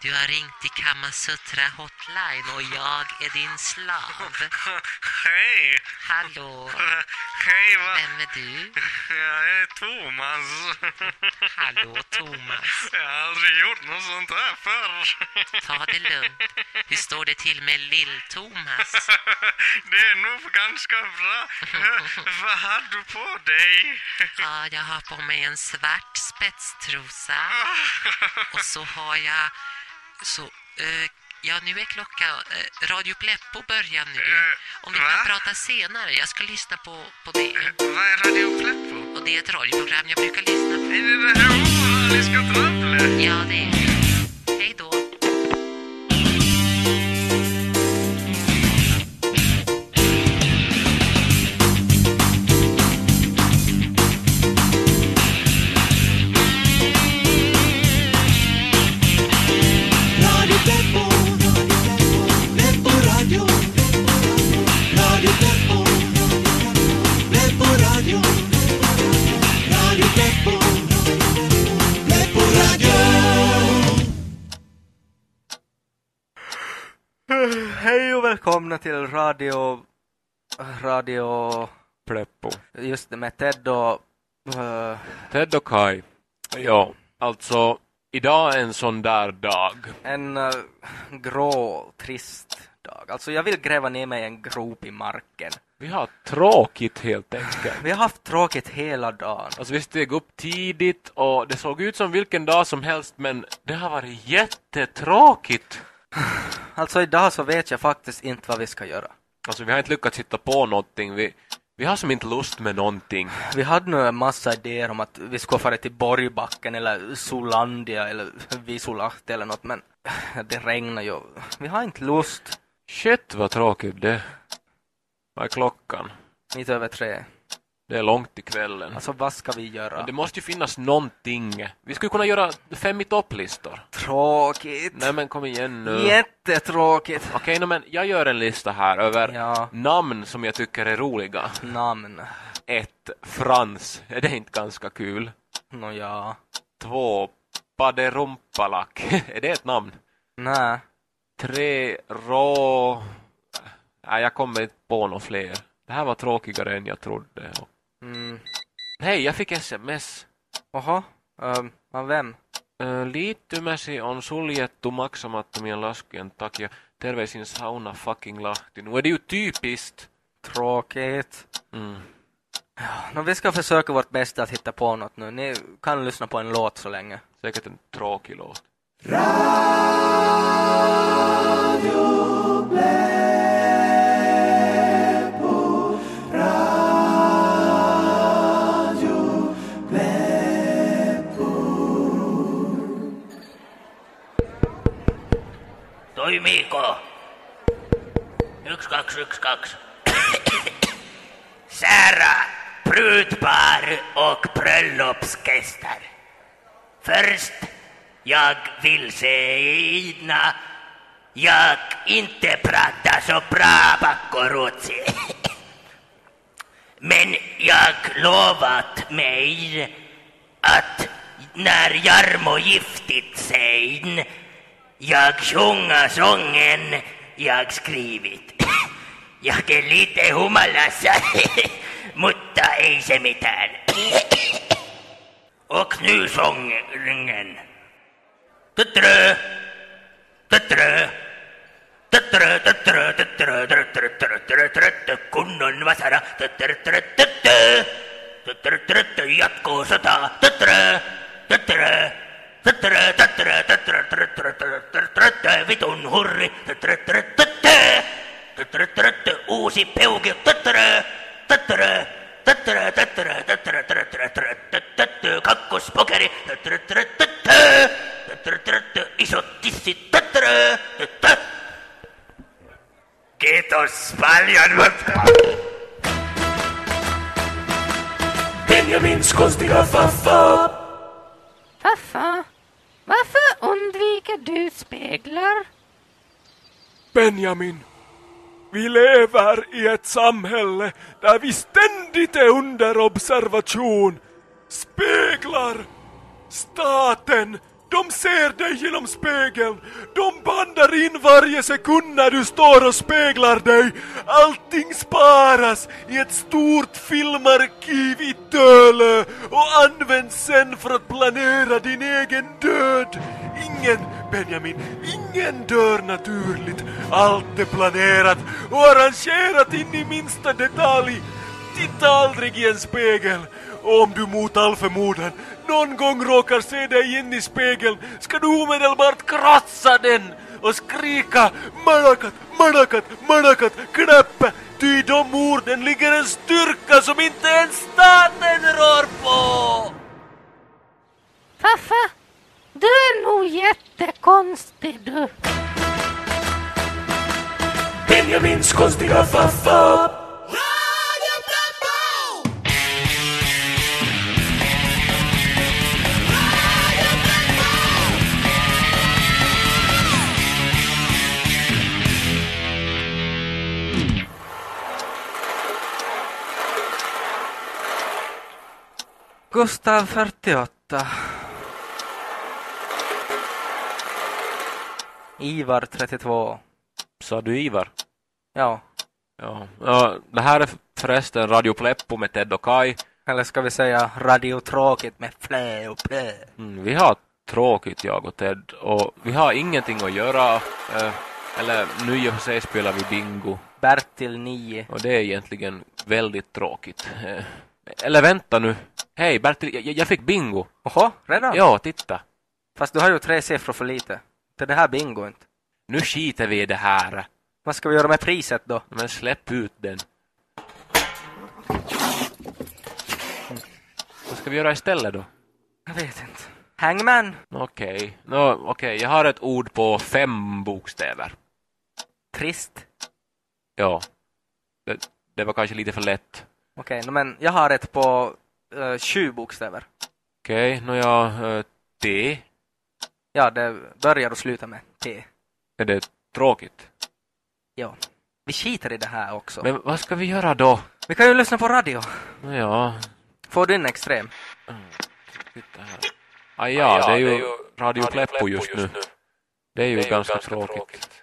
Du har ringt till Kamasutra hotline och jag är din slav. Hej! Hallå, Hej, va? vem är du? Jag är Thomas. Hallå Thomas, Jag har aldrig gjort något sånt här förr. ta det lugnt. Hur står det till med lill-Thomas? Det är nog ganska bra. Vad har du på dig? Ja, jag har på mig en svart spetstrosa och så har jag så eh, ja nu är klockan eh, Radio Pleppo börjar nu. Om vi kan Va? prata senare, jag ska lyssna på, på det. Vad är Radio Pleppo? Och det är ett radioprogram jag brukar lyssna på. Är det det här trabblet? Ja, det är det. Radio... Pleppo. Just det, med Ted och... eh, Ted och Kai. Ja, alltså idag är en sån där dag. en eh, grå, trist dag. Alltså jag vill gräva ner mig i en grop i marken. Vi har tråkigt helt enkelt. Vi har haft tråkigt hela dagen. Alltså vi steg upp tidigt och det såg ut som vilken dag som helst men det har varit jättetråkigt. Alltså idag så vet jag faktiskt inte vad vi ska göra. Alltså vi har inte lyckats hitta på någonting. Vi, vi har som inte lust med någonting. Vi hade nu en massa idéer om att vi skulle fara till Borgbacken eller Solandia eller Visulahti eller något men det regnar ju. Vi har inte lust. Shit vad tråkigt det Vad är klockan? Mitt över tre. Det är långt till kvällen. Alltså vad ska vi göra? Men det måste ju finnas någonting. Vi skulle kunna göra fem i topplistor. Tråkigt. Nej men kom igen nu. Jättetråkigt. Okej, no, men jag gör en lista här över Ja. namn som jag tycker är roliga. Namn. Ett, Frans. Är det inte ganska kul? Nå ja. Två, Paderumpalak. är det ett namn? Nä. Tre, Rå... Nej, jag kommer inte på några fler. Det här var tråkigare än jag trodde. Mm. Hej, jag fick sms. Oho. Um, av vem? Ö, Liittymäsi on suljettu maksamattomien laskujen takia. Terveisin sauna fucking Lahti. Nu är det ju typiskt. Tråkigt. Mm. Nå, vi ska försöka vårt bästa att hitta på något nu. Ni kan lyssna på en låt så länge. Säkert en tråkig låt. Toimiiko? Yksi, kaksi, yksi, kaksi. Sära, brudpar och bröllopsgäster. Först, jag vill säga jag inte pratar så bra Bakkorutsi. Men jag lovat mig att när Jarmo giftit sig jag sjunga sången jag skrivit. Jag är lite humalassa, mutta ei se mitään. Och nu sången. Tuttrö, tuttrö, Mutta... Benjamins konstiga faffa. Faffa, varför undviker du speglar? Benjamin, vi lever i ett samhälle där vi ständigt är under observation. Speglar! Staten de ser dig genom spegeln. De bandar in varje sekund när du står och speglar dig. Allting sparas i ett stort filmarkiv i Tölö och används sen för att planera din egen död. Ingen, Benjamin, ingen dör naturligt. Allt är planerat och arrangerat in i minsta detalj. Titta aldrig i en spegel. Och om du mot all förmodan någon gång råkar se dig in i spegeln ska du omedelbart krossa den och skrika Manakat, Manakat, Manakat, knäppe! Ty i de orden ligger en styrka som inte ens staten rår på! Faffa, du är nog jättekonstig du. Benjamins konstiga faffa. Gustav 48. Ivar 32. Sa du Ivar? Ja, Ja. ja. Det här är förresten Radio Pleppo med Ted och Kai. eller ska vi säga radiotråkigt med flä och plä. Mm, vi har tråkigt jag och Ted och vi har ingenting att göra. Eh, eller nu i och för sig spelar vi bingo Bertil 9. och det är egentligen väldigt tråkigt. Eh, eller vänta nu. Hej Bertil, jag, jag fick bingo. Oho, redan? Ja, titta. Fast du har ju tre siffror för lite. Det är det här bingo inte. Nu skiter vi i det här. Vad ska vi göra med priset då? Men släpp ut den. Vad ska vi göra istället då? Jag vet inte. Hangman. Okej, Nå, okej, jag har ett ord på fem bokstäver. Trist. Ja. Det, det var kanske lite för lätt. Okej, no, men jag har ett på uh, sju bokstäver. Okej, nå ja, eh, T. Ja, det börjar och slutar med T. Är det tråkigt? Ja. Vi skiter i det här också. Men vad ska vi göra då? Vi kan ju lyssna på radio. Ja, Får du en extrem? titta här. Ah, ja, det är ju Radio Pleppo just nu. Det är ju ganska tråkigt.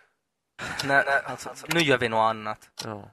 Nej, alltså, nu gör vi något annat. Ja.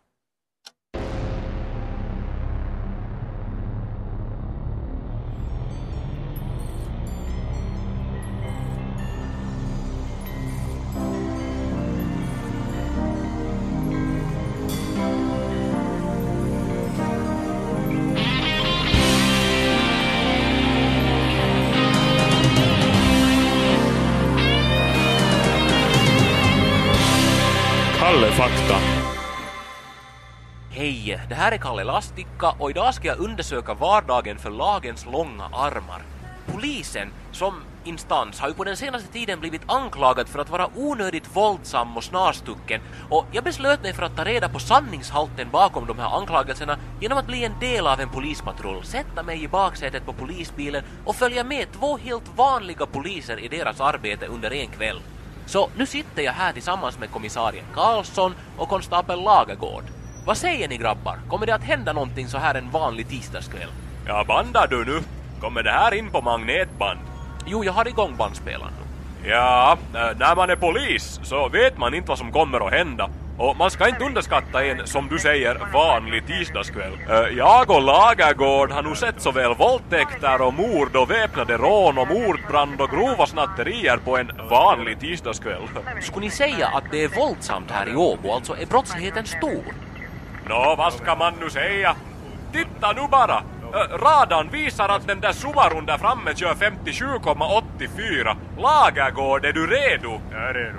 Det här är Kalle Lastikka och idag ska jag undersöka vardagen för lagens långa armar. Polisen som instans har ju på den senaste tiden blivit anklagad för att vara onödigt våldsam och snarstucken och jag beslöt mig för att ta reda på sanningshalten bakom de här anklagelserna genom att bli en del av en polispatrull, sätta mig i baksätet på polisbilen och följa med två helt vanliga poliser i deras arbete under en kväll. Så nu sitter jag här tillsammans med kommissarien Karlsson och konstapel Lagergård. Vad säger ni grabbar? Kommer det att hända någonting så här en vanlig tisdagskväll? Ja, bandar du nu? Kommer det här in på magnetband? Jo, jag har igång bandspelaren nu. Ja, äh, när man är polis så vet man inte vad som kommer att hända. Och man ska inte underskatta en, som du säger, vanlig tisdagskväll. Äh, jag och Lagergård har nu sett såväl våldtäkter och mord och väpnade rån och mordbrand och grova snatterier på en vanlig tisdagskväll. Skulle ni säga att det är våldsamt här i Åbo, alltså är brottsligheten stor? Nå, vad ska man nu säga? Titta nu bara! Radarn visar att den där Subarun där framme kör 57,84. Lagergård, är du redo? Jag är redo.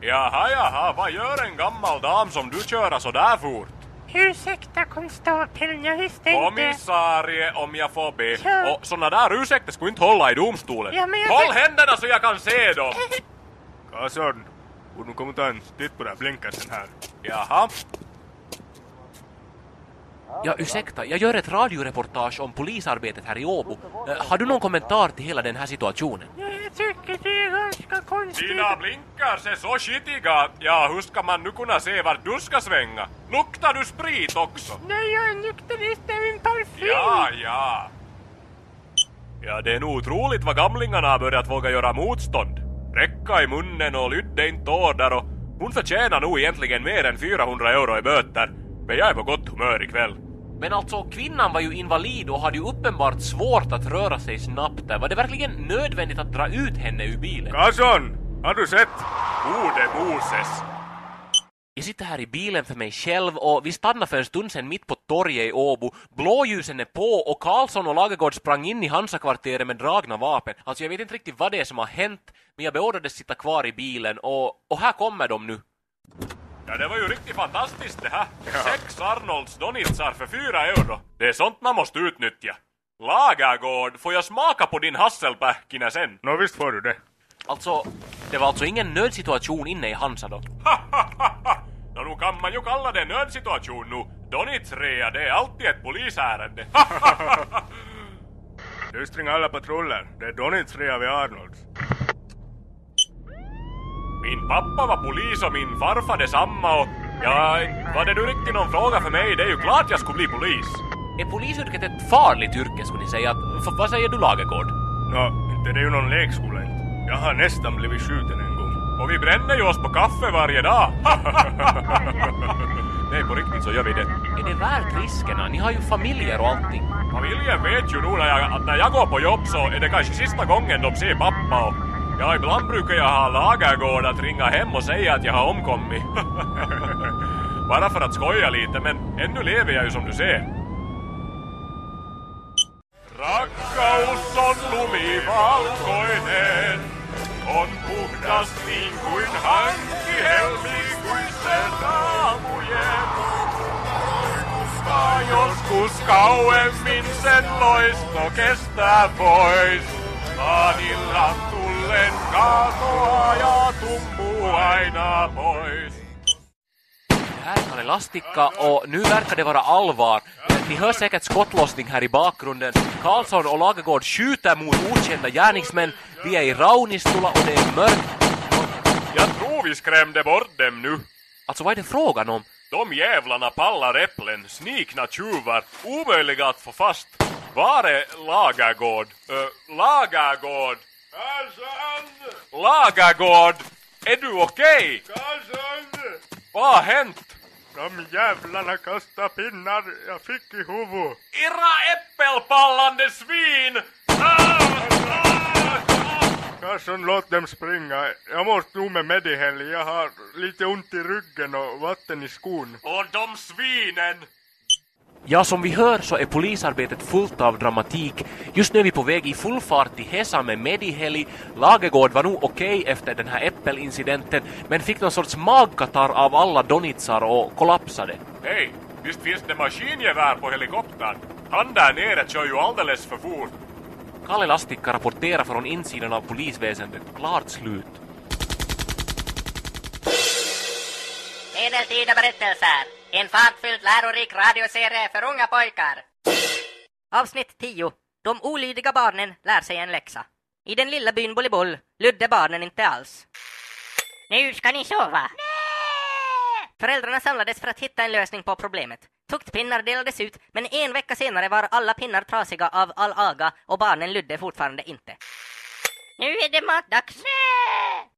Jaha, jaha, vad gör en gammal dam som du köra så där fort? Ursäkta konstapeln, jag visste inte. Kommissarie, om jag får be. Ja. Och såna där ursäkter skulle inte hålla i domstolen. Ja, men jag- Håll händerna så jag kan se dem! Karlsson, borde du komma ta en titt på den blinkersen här? Jaha. Ja, ursäkta, jag gör ett radioreportage om polisarbetet här i Åbo. Eh, har du någon kommentar till hela den här situationen? Ja, jag tycker det är ganska konstigt. Dina blinkers är så skitiga. Ja, hur ska man nu kunna se vart du ska svänga? Luktar du sprit också? Nej, jag är nykterist, det är min parfym. Ja, ja. Ja, det är nog otroligt vad gamlingarna har börjat våga göra motstånd. Räcka i munnen och lydde inte order och hon förtjänar nog egentligen mer än 400 euro i böter. Men jag är på gott humör ikväll. Men alltså, kvinnan var ju invalid och hade ju uppenbart svårt att röra sig snabbt där. Var det verkligen nödvändigt att dra ut henne ur bilen? Karlsson, har du sett? Gode Moses. Jag sitter här i bilen för mig själv och vi stannade för en stund sedan mitt på torget i Åbo. Blåljusen är på och Karlsson och Lagergård sprang in i Hansakvarteret med dragna vapen. Alltså jag vet inte riktigt vad det är som har hänt, men jag beordrades sitta kvar i bilen och, och här kommer de nu. Ja, det var ju riktigt fantastiskt det här. Sex Arnolds Donitsar för fyra euro. Det är sånt man måste utnyttja. Lagergård, får jag smaka på din hasselpähkinä sen? Nå visst får du det. Alltså, det var alltså ingen nödsituation inne i Hansa då? Nu kan man ju kalla det nödsituation nu. Donitsrea, det är alltid ett polisärende. Du springer alla patruller. Det är Donitsrea vid Arnolds. Min pappa var polis och min farfar detsamma och ja, var det nu riktigt någon fråga för mig? Det är ju klart jag skulle bli polis. Är polisyrket ett farligt yrke skulle ni säga? F- vad säger du Lagergård? Nå, inte det är ju någon lekskola inte. Jag har nästan blivit skjuten en gång. Och vi bränner ju oss på kaffe varje dag. Nej, på riktigt så gör vi det. Är det värt riskerna? Ni har ju familjer och allting. Familjen vet ju nog när jag, att när jag går på jobb så är det kanske sista gången de ser pappa och ja, ibland brukar jag ha Lagergård att ringa hem och säga att jag har omkommit. Bara för att skoja lite, men ännu lever jag ju som du ser. Rakkaus on lumivalkoinen, on puhdas niin kuin hanki helmikuisen aamujen. Koska joskus kauemmin sen loisto kestää pois. Aanillan tullen katoaa ja tummuu aina pois. Är Kalle Lastikka och nu verkar det vara. Ni hör säkert skottlossning här i bakgrunden. Karlsson och Lagergård skjuter mot okända gärningsmän. Vi är i Raunistula och det är mörkt. Jag tror vi skrämde bort dem nu. Alltså vad är det frågan om? De jävlarna pallar äpplen, snikna tjuvar, omöjliga att få fast. Var är Lagergård? Uh, Lagergård! Karlsson! Lagergård! Är du okej? Karlsson! Vad har hänt? De jävlarna kastar pinnar jag fick i huvudet. Era äppelpallande svin! Ah! Ah! Karlsson, låt dem springa. Jag måste nog med Medihel. Jag har lite ont i ryggen och vatten i skon. Och de svinen! Ja, som vi hör så är polisarbetet fullt av dramatik. Just nu är vi på väg i full fart till Hesa med Mediheli. Lagergård var nog okej efter den här äppelincidenten, men fick någon sorts magkatarr av alla donitsar och kollapsade. Hej, visst finns det maskingevär på helikoptern? Han där nere kör ju alldeles för fort. Kalle Lastikka rapporterar från insidan av polisväsendet. Klart slut. Medeltida berättelser. En fartfylld lärorik radioserie för unga pojkar. Avsnitt 10. De olydiga barnen lär sig en läxa. I den lilla byn Bolibol lydde barnen inte alls. Nu ska ni sova. Föräldrarna samlades för att hitta en lösning på problemet. Tuktpinnar delades ut, men en vecka senare var alla pinnar trasiga av all aga och barnen lydde fortfarande inte. Nu är det matdags!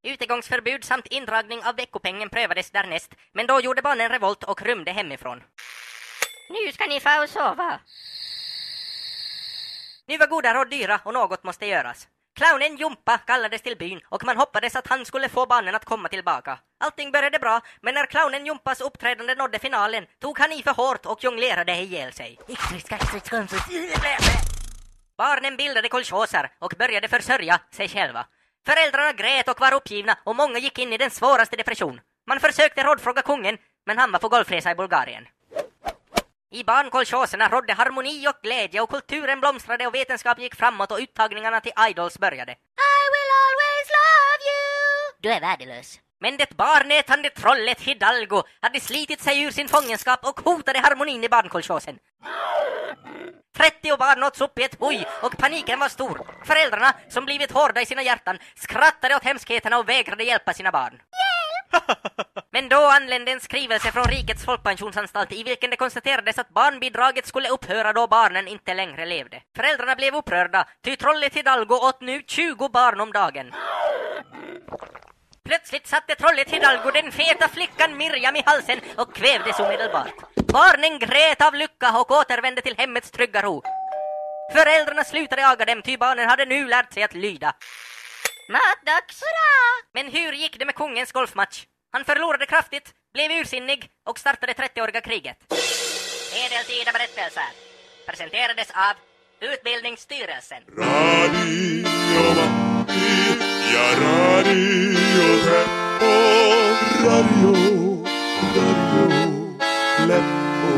Utegångsförbud samt indragning av veckopengen prövades därnäst, men då gjorde barnen revolt och rymde hemifrån. Nu ska ni få sova. Nu var goda råd dyra och något måste göras. Clownen Jumpa kallades till byn och man hoppades att han skulle få barnen att komma tillbaka. Allting började bra, men när clownen Jumpas uppträdande nådde finalen tog han i för hårt och jonglerade ihjäl sig. Barnen bildade kolchoser och började försörja sig själva. Föräldrarna grät och var uppgivna och många gick in i den svåraste depression. Man försökte rådfråga kungen, men han var på golfresa i Bulgarien. I barnkolchoserna rådde harmoni och glädje och kulturen blomstrade och vetenskap gick framåt och uttagningarna till Idols började. I will always love you! Du är värdelös. Men det barnätande trollet Hidalgo hade slitit sig ur sin fångenskap och hotade harmonin i barnkolchosen. 30 barn åts upp i ett boj och paniken var stor. Föräldrarna, som blivit hårda i sina hjärtan, skrattade åt hemskheterna och vägrade hjälpa sina barn. Men då anlände en skrivelse från Rikets folkpensionsanstalt i vilken det konstaterades att barnbidraget skulle upphöra då barnen inte längre levde. Föräldrarna blev upprörda, ty trollet Hidalgo åt nu 20 barn om dagen. Plötsligt satte trollet Hidalgo den feta flickan Miriam i halsen och kvävdes omedelbart. Barnen grät av lycka och återvände till hemmets trygga ro. Föräldrarna slutade jaga dem, ty barnen hade nu lärt sig att lyda. Matdags! Hurra! Men hur gick det med kungens golfmatch? Han förlorade kraftigt, blev ursinnig och startade 30-åriga kriget. Medeltida berättelser presenterades av Utbildningsstyrelsen. Radio Ja Radio Pleppo, Radio, Radio Pleppo.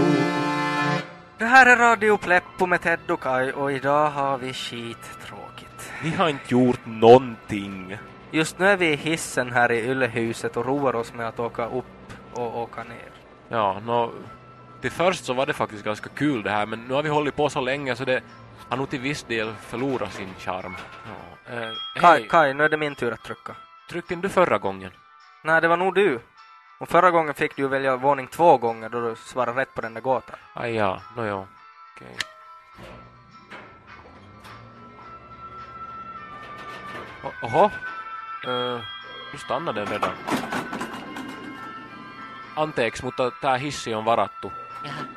Det här är Radio Pleppo med Ted och Kai och idag har vi skittråkigt. Vi har inte gjort någonting. Just nu är vi i hissen här i Yllehuset och roar oss med att åka upp och åka ner. Ja, nå, till först så var det faktiskt ganska kul det här, men nu har vi hållit på så länge så det har nog till viss del förlorat sin charm. Ja. Eh, Kai, hej, Kai, nu är det min tur att trycka. tryckte du förra gången? Nej, det var nog du. Och förra gången fick du välja våning två gånger då du svarade rätt på den där gåtan. Aj ja, nå ja. Okej. O- Oho. Uh, nu stannade den redan. Anteeksi, mutta tää hissi on varattu. Jaha.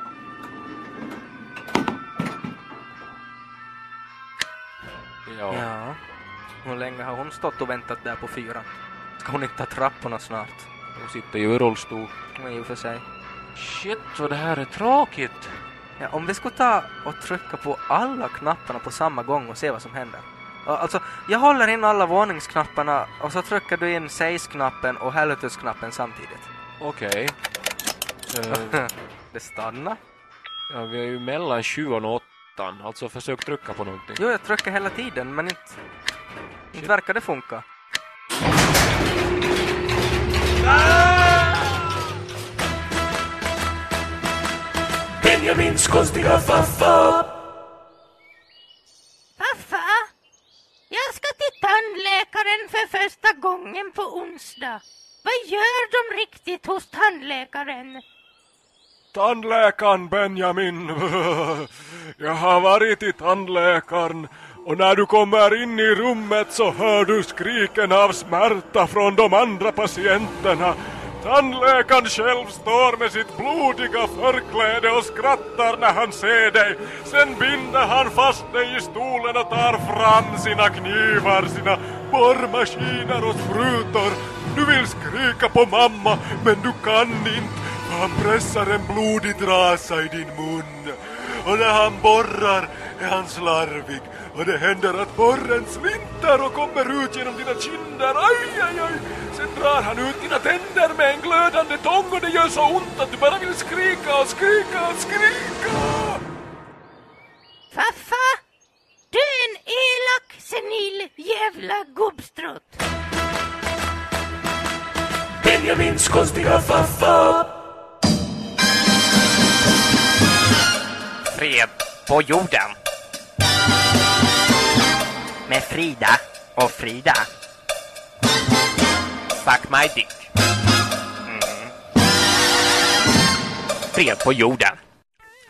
Joo. Ja. Hur länge har hon stått och väntat där på fyran? Ska hon inte ta trapporna snart? Hon sitter ju i rullstol. Men och för sig. Shit, vad det här är tråkigt. Ja, om vi skulle ta och trycka på alla knapparna på samma gång och se vad som händer. Ja, Alltså, jag håller in alla våningsknapparna och så trycker du in Says-knappen och Helvetus-knappen samtidigt. Okej. Eh, det stannar. ja, vi är ju mellan 7 och 8. Alltså försök trycka på någonting. Jo, jag trycker hela tiden, men inte... Inte verkar det funka. Benjamins konstiga faffa. Faffa, jag ska till tandläkaren för första gången på onsdag. Vad gör de riktigt hos tandläkaren? Tandläkaren Benjamin. Jag har varit i tandläkaren och när du kommer in i rummet så hör du skriken av smärta från de andra patienterna. Tandläkaren själv står med sitt blodiga förkläde och skrattar när han ser dig. Sen binder han fast dig i stolen och tar fram sina knivar, sina borrmaskiner och sprutor. Du vill skrika på mamma, men du kan inte. Han pressar en blodig trasa i din mun. Och när han borrar är han slarvig. Och det händer att borren slinter och kommer ut genom dina kinder. Aj, aj, aj! Sen drar han ut dina tänder med en glödande tång och det gör så ont att du bara vill skrika och skrika och skrika. Faffa, du är en elak, senil jävla gubbstrutt. Benjamins konstiga faffa. Fred på jorden. Med Frida och Frida. Fuck my dick. Mm. Fred på jorden.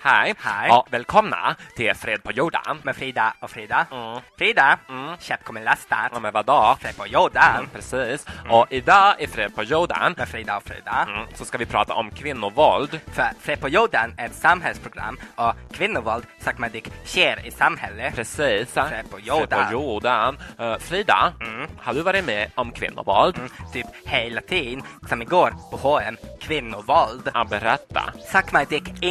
Hej. Hej. Ja, välkomna till Fred på jorden. Med Frida och Frida. Mm. Frida, Mm. köp kommer lastat. Ja, men vadå? Fred på jorden. Mm, precis. Och idag i Fred på jorden Med Frida och Frida. mm, så ska vi prata om kvinnovåld. För Fred på jorden är ett samhällsprogram och kvinnovåld, dick, sker i samhället. Precis. Fred på jorden. Fred på jorden. Eh, Frida, Mm. har du varit med om kvinnovåld? Mm, typ hela tiden, som igår på H&M, kvinnovåld. Ja, berätta. Sagt man dick,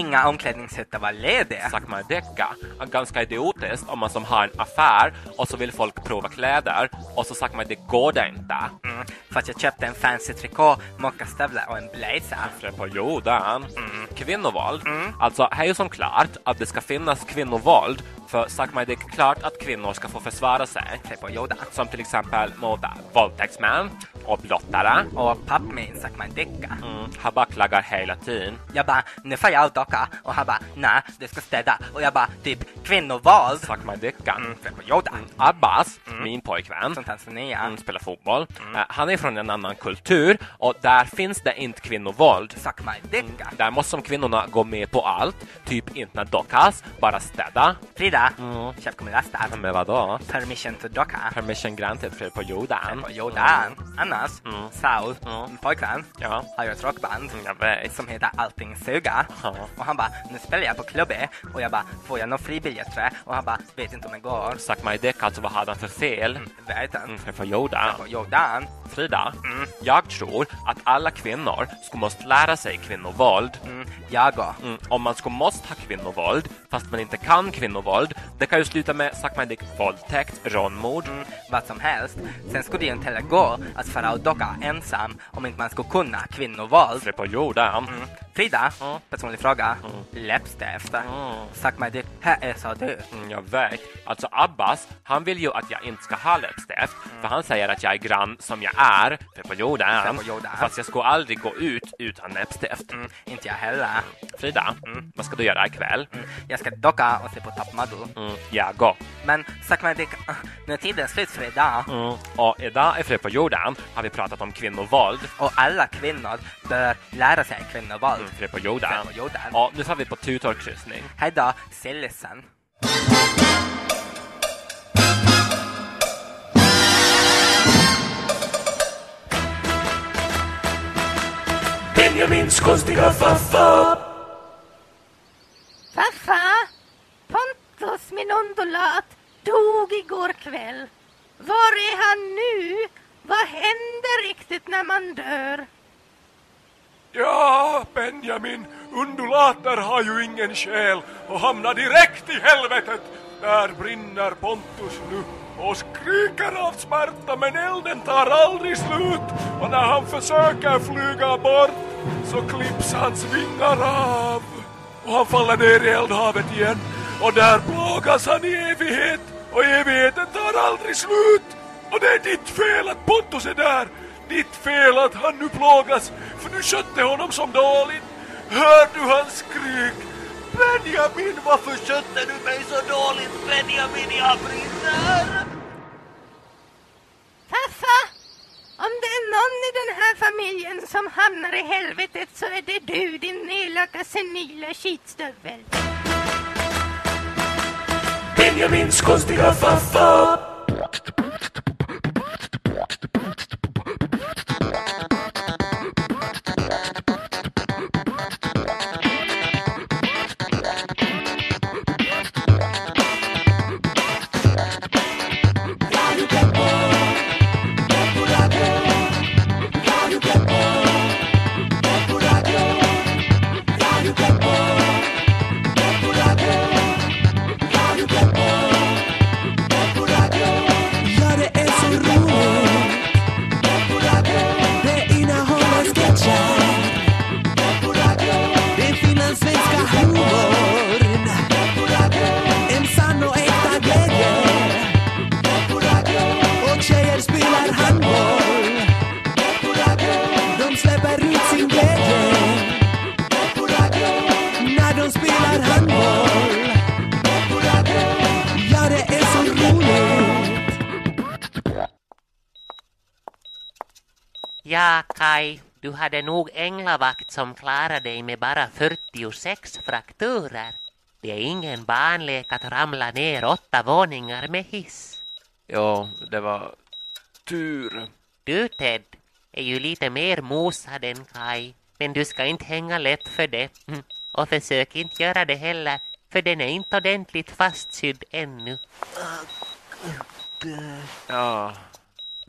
omklädningshytter var lediga. Sagt man däcka. Ganska idiotiskt om man som har en affär och så vill folk prova kläder och så sagt man det går det inte. Mm, för att jag köpte en fancy trikå, mockastövlar och en blazer. På jorden. Mm. Kvinnovåld. Alltså, här är ju som klart att det ska finnas kvinnovåld För sagt man det är klart att kvinnor ska få försvara sig. Yoda. Som till exempel mot våldtäktsmän och blottare. Och pappmin sagt man dicka. Mm, han bara klagar hela tiden. Jag bara, nu får jag docka. Och han bara, nej, du ska städa. Och jag bara, typ kvinnovåld. Sagt man dicka. Mm, Yoda. Abbas, min pojkvän, Från Tanzania. han spelar fotboll. Eh, han är från en annan kultur och där finns det inte kvinnovåld. Sagt man dicka. Där måste som kvinnorna gå med på allt, typ inte dockas, bara städa. Frida, Mm. köp kommer lastat. Men vadå? Permission to docka. Permission granted för på Jordan. På Yoda. Annars, Mm. Saul, Mm. min pojkvän, Ja, har ju ett rockband. som heter Allting suga. Och han bara, nu spelar jag på klubbe. Och jag bara, får jag några fribiljetter? Och han bara, vet inte om det går. Sagt mig det alltså vad hade han för fel? Mm, vet inte. Mm, för på Jordan. På Jordan. Frida, jag tror att alla kvinnor skulle måste lära sig kvinnovåld. Mm, jag och. Mm, om man skulle måste ha kvinnovåld, fast man inte kan kvinnovåld, det kan ju sluta med, sagt man det, våldtäkt, rånmord. Mm, vad som helst. Sen skulle det ju inte heller gå att fara och docka ensam om inte man skulle kunna kvinnovåld. För på Jordan. Mm. Frida, Mm. personlig fråga. Läppstift. Mm. Sag mig det, här är så du. Mm, jag vet. Alltså Abbas, han vill ju att jag inte ska ha läppstift. För han säger att jag är grann som jag är, för på jorden. För på jorden. Fast jag skulle aldrig gå ut utan läppstift. Mm, inte jag heller. Frida, vad ska du göra ikväll? Mm, jag ska docka och se på Top Model. Mm, jag går. Men sag mig det, nu är tiden slut för idag. Mm. Och idag i Fred på jorden har vi pratat om kvinnovåld. Och alla kvinnor bör lära sig kvinnovåld. Fred på. Fred på. Och nu tar vi på tutorkryssning. Hej då, sillisen. Benjamins konstiga faffa. Faffa, Pontus min undulat dog igår kväll. Var är han nu? Vad händer riktigt när man dör? Ja, Benjamin, undulater har ju ingen själ och hamnar direkt i helvetet. Där brinner Pontus nu och skriker av smärta men elden tar aldrig slut. Och när han försöker flyga bort så klipps hans vingar av och han faller ner i eldhavet igen. Och där plågas han i evighet och evigheten tar aldrig slut. Och det är ditt fel att Pontus är där ditt fel att han nu plågas för du skötte honom som dåligt hör du hans skrik Benjamin, varför skötte du mig så dåligt? Benjamin, jag brinner! Faffa, om det är någon i den här familjen som hamnar i helvetet så är det du, din elaka senila skitstövel. Benjamins konstiga faffa. Kai, du hade nog änglavakt som klarade dig med bara 46 frakturer. Det är ingen barnlek att ramla ner åtta våningar med hiss. Ja, det var tur. Du, Ted, är ju lite mer mosad än Kai, men du ska inte hänga läpp för det. Mm. Och försök inte göra det heller, för den är inte ordentligt fastsydd ännu. Ja.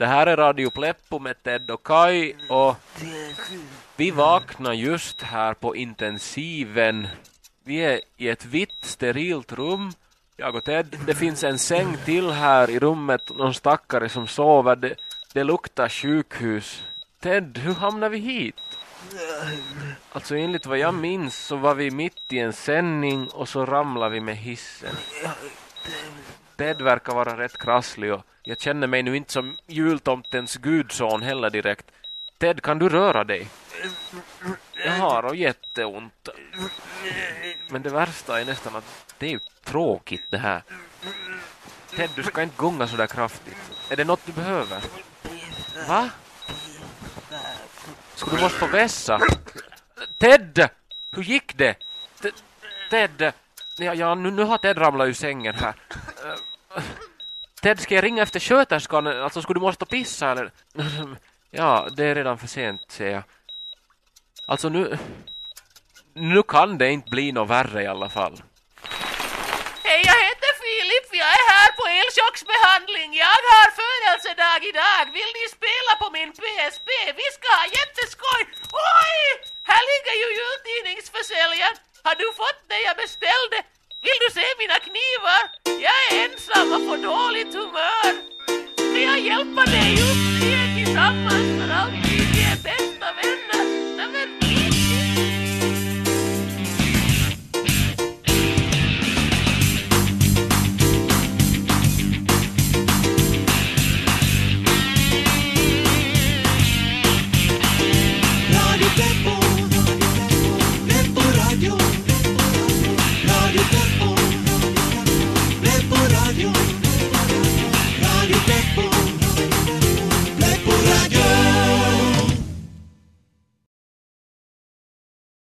Det här är Radio Pleppo med Ted och Kai och vi vaknar just här på intensiven. Vi är i ett vitt sterilt rum. Jag och Ted. Det finns en säng till här i rummet. Någon stackare som sover. Det, det luktar sjukhus. Ted, hur hamnade vi hit? Alltså enligt vad jag minns så var vi mitt i en sändning och så ramlade vi med hissen. Ted verkar vara rätt krasslig och jag känner mig nu inte som jultomtens gudson heller direkt. Ted, kan du röra dig? Jag har och jätteont. Men det värsta är nästan att det är ju tråkigt det här. Ted, du ska inte gunga så där kraftigt. Är det något du behöver? Va? Ska du måste få vässa? Ted! Hur gick det? T Ted! Ja, ja nu, nu har Ted ramlat ur sängen här. Ted, ska jag ringa efter sköterskan? Alltså, skulle du måste pissa eller? Ja, det är redan för sent, ser jag. Alltså nu... Nu kan det inte bli något värre i alla fall. Hej, jag heter Filip. Jag är här på elchocksbehandling. Jag har födelsedag idag. Vill ni spela på min PSP? Vi ska ha jätteskoj. Oj! Här ligger ju jultidningsförsäljaren. Har du fått det jag beställde? Är ensam får dåligt humör. Kan jag hjälpa dig upp? Vi är tillsammans